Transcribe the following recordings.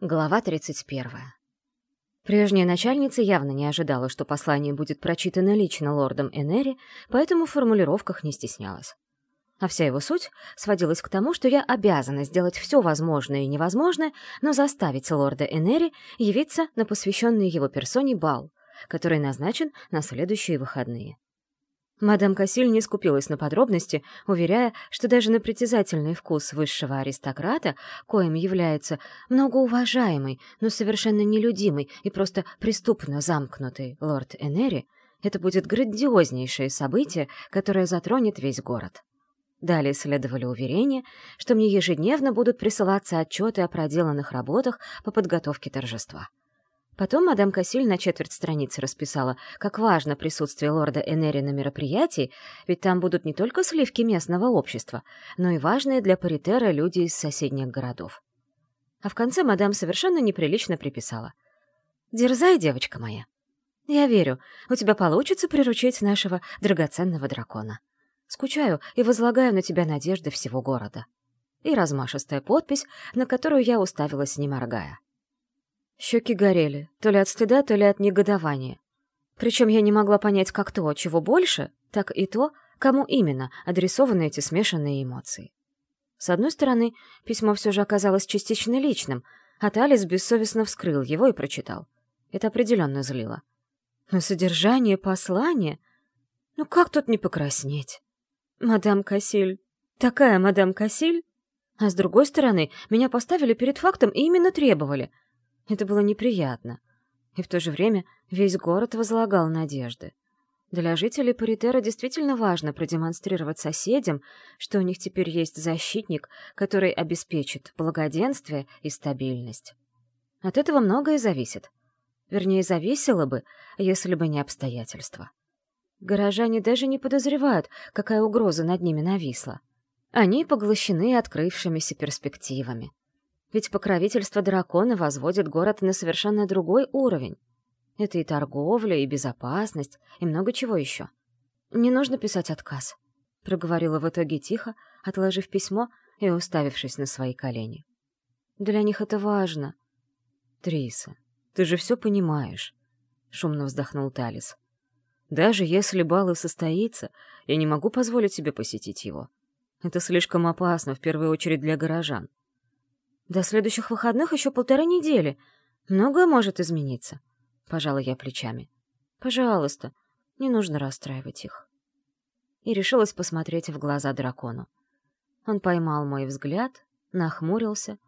Глава 31. Прежняя начальница явно не ожидала, что послание будет прочитано лично лордом Энери, поэтому в формулировках не стеснялась. А вся его суть сводилась к тому, что я обязана сделать все возможное и невозможное, но заставить лорда Энери явиться на посвященный его персоне бал, который назначен на следующие выходные. Мадам Кассиль не скупилась на подробности, уверяя, что даже на притязательный вкус высшего аристократа, коим является многоуважаемый, но совершенно нелюдимый и просто преступно замкнутый лорд Энери, это будет грандиознейшее событие, которое затронет весь город. Далее следовали уверения, что мне ежедневно будут присылаться отчеты о проделанных работах по подготовке торжества. Потом мадам Кассиль на четверть страницы расписала, как важно присутствие лорда Энери на мероприятии, ведь там будут не только сливки местного общества, но и важные для паритера люди из соседних городов. А в конце мадам совершенно неприлично приписала. «Дерзай, девочка моя. Я верю, у тебя получится приручить нашего драгоценного дракона. Скучаю и возлагаю на тебя надежды всего города». И размашистая подпись, на которую я уставилась, не моргая. Щеки горели, то ли от стыда, то ли от негодования. Причем я не могла понять как то, чего больше, так и то, кому именно адресованы эти смешанные эмоции. С одной стороны, письмо все же оказалось частично личным, а Талис бессовестно вскрыл его и прочитал. Это определенно злило. Но содержание послания... Ну как тут не покраснеть? Мадам Кассиль... Такая мадам Кассиль? А с другой стороны, меня поставили перед фактом и именно требовали — это было неприятно. И в то же время весь город возлагал надежды. Для жителей Паритера действительно важно продемонстрировать соседям, что у них теперь есть защитник, который обеспечит благоденствие и стабильность. От этого многое зависит. Вернее, зависело бы, если бы не обстоятельства. Горожане даже не подозревают, какая угроза над ними нависла. Они поглощены открывшимися перспективами. Ведь покровительство дракона возводит город на совершенно другой уровень. Это и торговля, и безопасность, и много чего еще. «Не нужно писать отказ», — проговорила в итоге тихо, отложив письмо и уставившись на свои колени. «Для них это важно». «Триса, ты же все понимаешь», — шумно вздохнул Талис. «Даже если бал и состоится, я не могу позволить себе посетить его. Это слишком опасно, в первую очередь для горожан. До следующих выходных еще полторы недели. Многое может измениться. Пожала я плечами. Пожалуйста, не нужно расстраивать их. И решилась посмотреть в глаза дракону. Он поймал мой взгляд, нахмурился,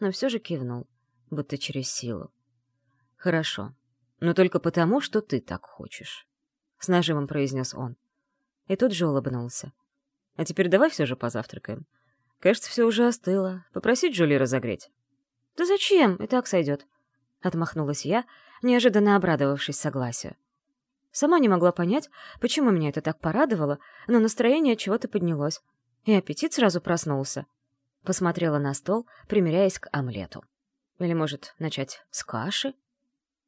но все же кивнул, будто через силу. «Хорошо, но только потому, что ты так хочешь», — с нажимом произнес он. И тут же улыбнулся. «А теперь давай все же позавтракаем. Кажется, все уже остыло. Попросить Джули разогреть. «Да зачем? И так сойдет», — отмахнулась я, неожиданно обрадовавшись согласию. Сама не могла понять, почему меня это так порадовало, но настроение чего-то поднялось, и аппетит сразу проснулся. Посмотрела на стол, примеряясь к омлету. Или, может, начать с каши?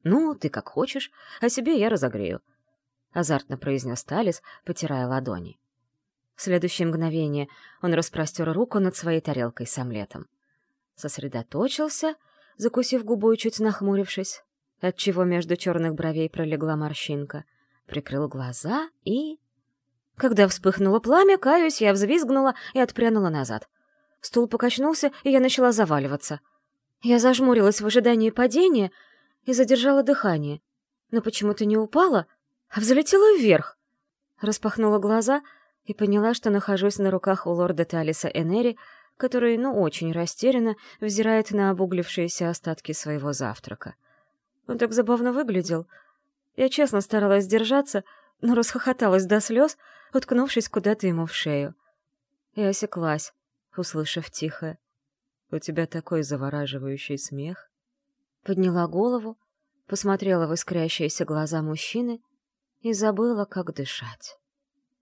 «Ну, ты как хочешь, а себе я разогрею», — азартно произнес Талис, потирая ладони. Следующее мгновение он распростер руку над своей тарелкой с омлетом. Сосредоточился, закусив губу и чуть нахмурившись, отчего между черных бровей пролегла морщинка, прикрыл глаза и... Когда вспыхнуло пламя, каюсь, я взвизгнула и отпрянула назад. Стул покачнулся, и я начала заваливаться. Я зажмурилась в ожидании падения и задержала дыхание, но почему-то не упала, а взлетела вверх. Распахнула глаза — и поняла, что нахожусь на руках у лорда Талиса Энери, который, ну, очень растерянно взирает на обуглившиеся остатки своего завтрака. Он так забавно выглядел. Я честно старалась держаться, но расхохоталась до слез, уткнувшись куда-то ему в шею. И осеклась, услышав тихое. «У тебя такой завораживающий смех». Подняла голову, посмотрела в искрящиеся глаза мужчины и забыла, как дышать.